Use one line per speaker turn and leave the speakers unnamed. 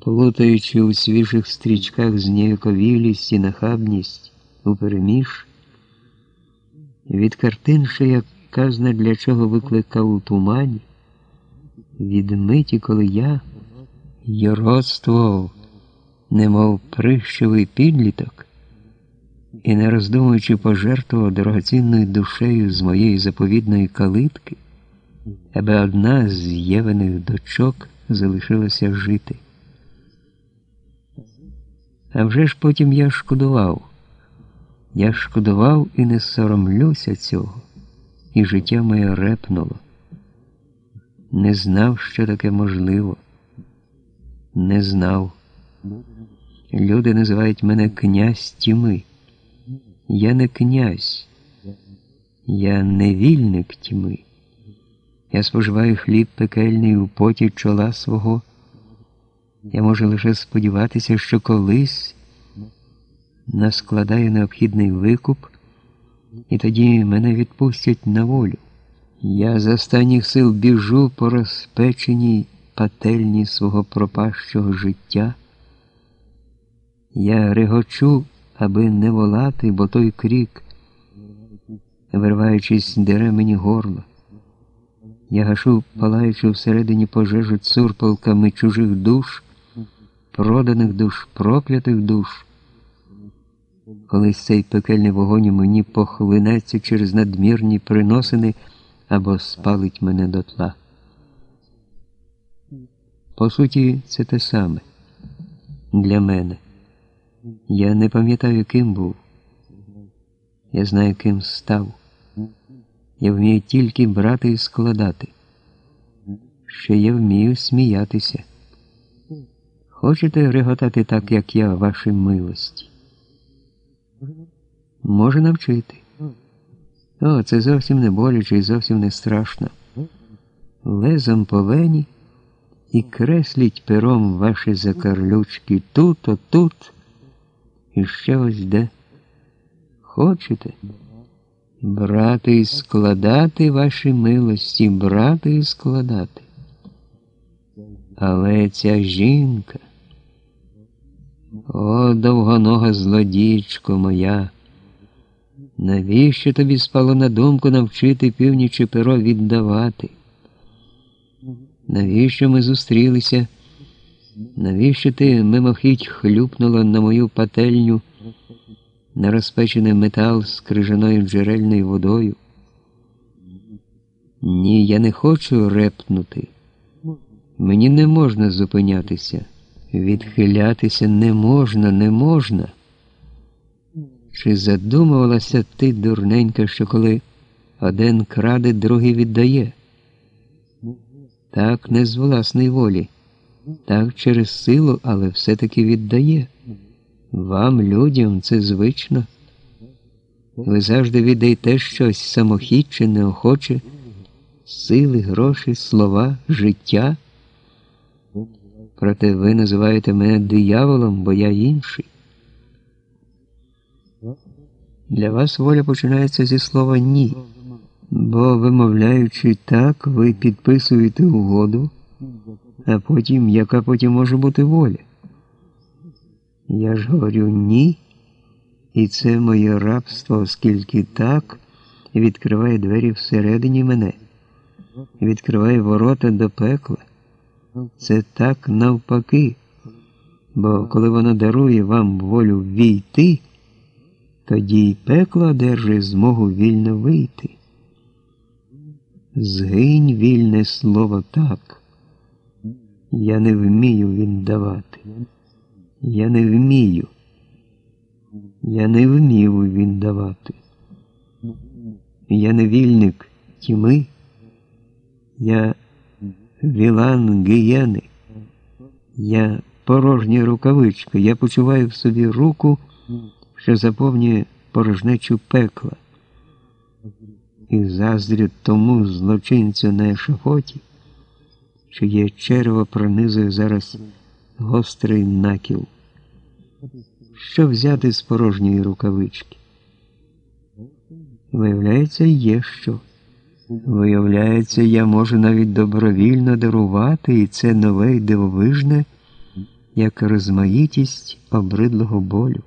плутаючи у свіжих стрічках зніяковілість і нахабність упереміж, від картин, що як казна для чого викликав у тумані, від миті, коли я йородствував, немов прищовий підліток, і, не роздумуючи, пожертвував дорогоцінною душею з моєї заповідної калитки, аби одна з євених дочок залишилася жити. А вже ж потім я шкодував. Я шкодував і не соромлюся цього, і життя моє репнуло. Не знав, що таке можливо. Не знав. Люди називають мене князь тьми. Я не князь, я невільник тьми. Я споживаю хліб пекельний у поті чола свого. Я можу лише сподіватися, що колись наскладаю необхідний викуп, і тоді мене відпустять на волю. Я з останніх сил біжу по розпеченій пательні свого пропащого життя. Я регочу, аби не волати, бо той крік, вирваючись, дере мені горло. Я гашу, палаючи всередині пожежу цурпалками чужих душ, проданих душ, проклятих душ. Колись цей пекельний вогонь мені похлинеться через надмірні приносини або спалить мене дотла. По суті, це те саме для мене. Я не пам'ятаю, ким був. Я знаю, ким став. Я вмію тільки брати і складати. Ще я вмію сміятися. Хочете реготати так, як я, вашій милості? Може навчити. О, це зовсім не боляче і зовсім не страшно. Лезом по вені і кресліть пером ваші закарлючки тут, отут, і ще ось де. Хочете? Брати і складати ваші милості, брати і складати. Але ця жінка, о, довгонога злодійчко моя, навіщо тобі спало на думку навчити північі перо віддавати? Навіщо ми зустрілися? Навіщо ти мимохідь хлюпнула на мою пательню на розпечений метал з крижаною джерельною водою? Ні, я не хочу репнути. Мені не можна зупинятися, відхилятися не можна, не можна. Чи задумувалася ти, дурненька, що коли один краде, другий віддає? Так, не з власної волі, так через силу, але все-таки віддає. Вам, людям, це звично. Ви завжди віддаєте щось самохід чи неохоче, сили, гроші, слова, життя. Проте ви називаєте мене дияволом, бо я інший. Для вас воля починається зі слова ні. Бо, вимовляючи так, ви підписуєте угоду, а потім, яка потім може бути воля? Я ж говорю ні, і це моє рабство, оскільки так відкриває двері всередині мене, відкриває ворота до пекла. Це так навпаки, бо коли воно дарує вам волю війти, тоді й пекло одержує змогу вільно вийти. Згинь вільне слово так. Я не вмію віддавати. Я не вмію. Я не вмів віддавати. Я не вільник тьми. Я вілан гієни. Я порожня рукавичка. Я почуваю в собі руку, що заповнює порожнечу пекла і заздрю тому злочинцю на ешафоті, чиє черво пронизує зараз гострий накіл. Що взяти з порожньої рукавички? Виявляється, є що. Виявляється, я можу навіть добровільно дарувати, і це нове й дивовижне як розмаїтість обридлого болю.